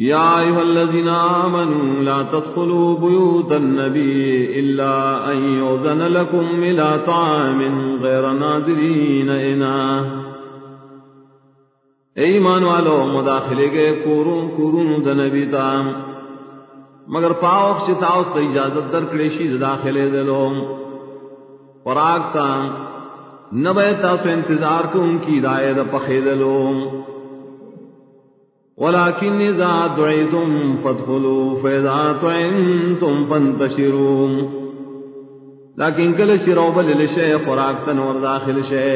يا أيها الذين آمنوا لا تدخلوا بيوت النبي إلا أن يؤذن لكم إلى طعام غير ناظرين إناه ایمان والو، مداخلے گئے کورون کورون دا نبی تام مگر پاوخ چتاو سے اجازت در کلیشی داخلے دلو پراگ تام نبے تاسو انتظار کو ان کی دائے دا پخے دلو ولكن إذا دعيتم فادخلوا فإذا طعنتم فانتشروا. لیکن کل شروع بل شے خوراک تنور داخل شے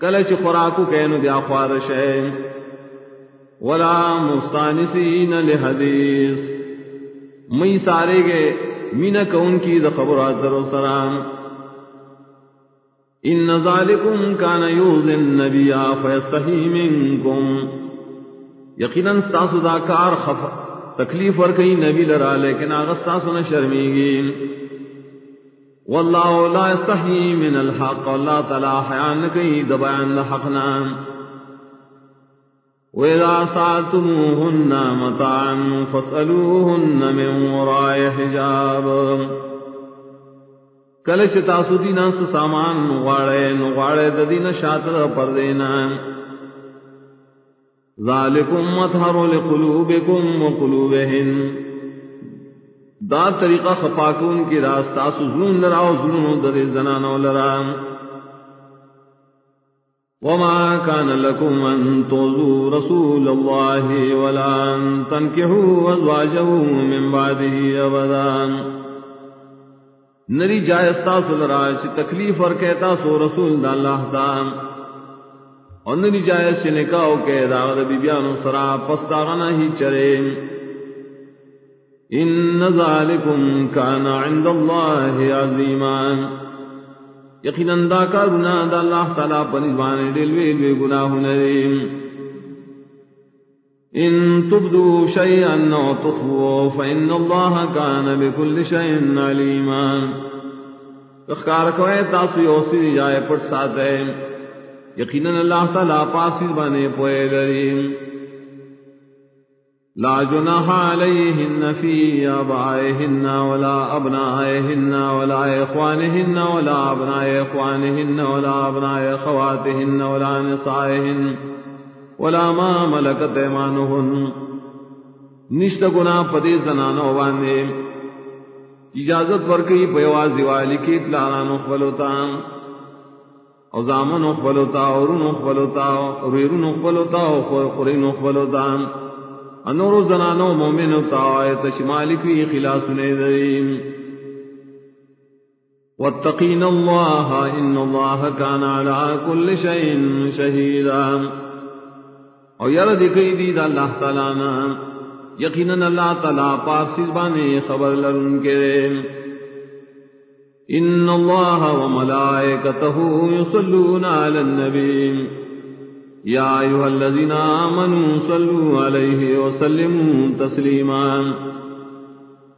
کل چ خوراکو کینو بیا خوار شے ولا مستانسین لحدیث. مئی سارے گے مین کون کی د خبرات درو سلام ان ذالکم کان یوذ النبی فیستحی منکم. یقیناً ستاسو دا کار خف تکلیف ور کئی نبی لرا، لیکن آغا ستاسو نہ شرمیگی واللہ لا استحی من الحق واللہ تعالی حیان کئی دبیان دا حقنا وَإِذَا سَأَلْتُمُوهُنَّ مَتَاعًا فَاسْأَلُوهُنَّ مِنْ وَرَاءِ حِجَابٍ. کلش تاسو دینا سامان نغاڑے نغاڑے ددین شاطر پردینا ذالکم مطہر لقلوبکم وقلوبہن دا طریقہ خپاکون کی راستہ سزون لراو ظلم در زنانو لرام وما كان لكم أن توزوا رسول الله ولا أن تنكحوا أزواجه من بعده أبدا نری جائے استاس لراج تکلیف اور کہتا سو رسول دا اللہ تعالی اور نی جائے سے نکاو کے داغ بی بیانو سرا پستاغنا ہی چرے۔ ان ذالکم کان عند اللہ عظیمان یقینا دا کارنا دا اللہ تعالی پنځبان دلوی لوی گناہ نریم ان تبدو شیئا او تخفو فإن اللہ کان بكل شیء علیما۔ اخکار کوئے تاسو یوسی جائے پٹ ساتھ ہے۔ یقینا اللہ تعالی پاسل بنے پوئے لریم لا جناح علیہن فی آبائہن ولا ابنائہن ولا اخوانہن ولا ابناء اخوانہن ولا ابناء خواتہن ولا نسائہن ولا ما ملکت ایمانہن۔ نشت گناہ پدی زنانو باندے اجازت ورکی پیوازی والی کی پلانانو خبلوتان او زامن اخبلوتا اورون اخبلوتا ویرون اخبلوتا خورین اخبلوتا انورو زنانو مومنوتا آیت شمالی کی خلاص نیدرین واتقین اللہ ان اللہ کان علا کل شئین شہیدا او یرد کئی دید اللہ تعالیٰ یقینا اللہ تعالیٰ پاک سزبانے خبر لرن کے ان الله وملائكته يصلون على النبي. يا ايها الذين امنوا صلوا عليه وسلموا تسليما.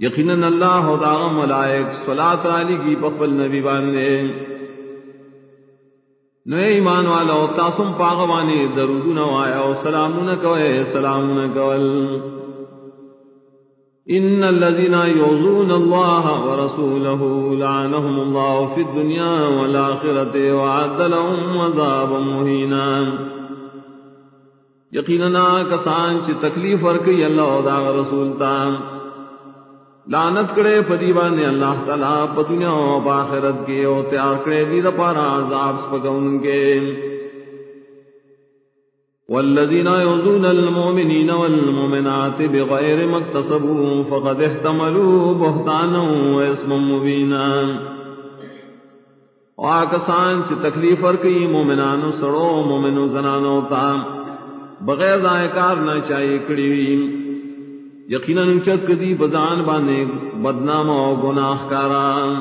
یقینا اللہ تعالی ملائک صلاۃ علی کی پخبل نبی باندے نئے ایمان والا تاسم پاغوانے درود نوایا و سلامون کوئے سلامون کوئے ان الذين يؤذون الله ورسوله لعنهم الله في الدنيا والاخره وعد لهم عذابا مهينا۔ یقینا کسان چ تکلیف ورکی اللہ او دا رسول تا۔ لعنت کرے فدیوان نے اللہ تعالی په دنیا او آخرت کې او تیار کړے دې لپاره عذاب سپګون کې والذين يؤذون المؤمنين والمؤمنات بغير ما اكتسبوا فقد احتملوا بهتانا واسما مبينا واکسان چ تکلیف ور کی مومنانو سڑو، مومنو زنانو تا۔ بغیر دائے کار نہ چاہیے کڑی۔ یقیناً چک دی بزان بانے بدنام و گناہ کارا۔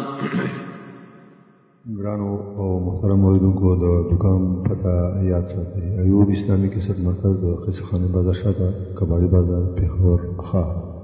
گرانو او محترم موردوں کو دا دکان پتہ یاد ساتھ ایوب اسلامی کسر مرکز دا قصہ خانے بازار شاہ کباڑی بازار پیخور خواہ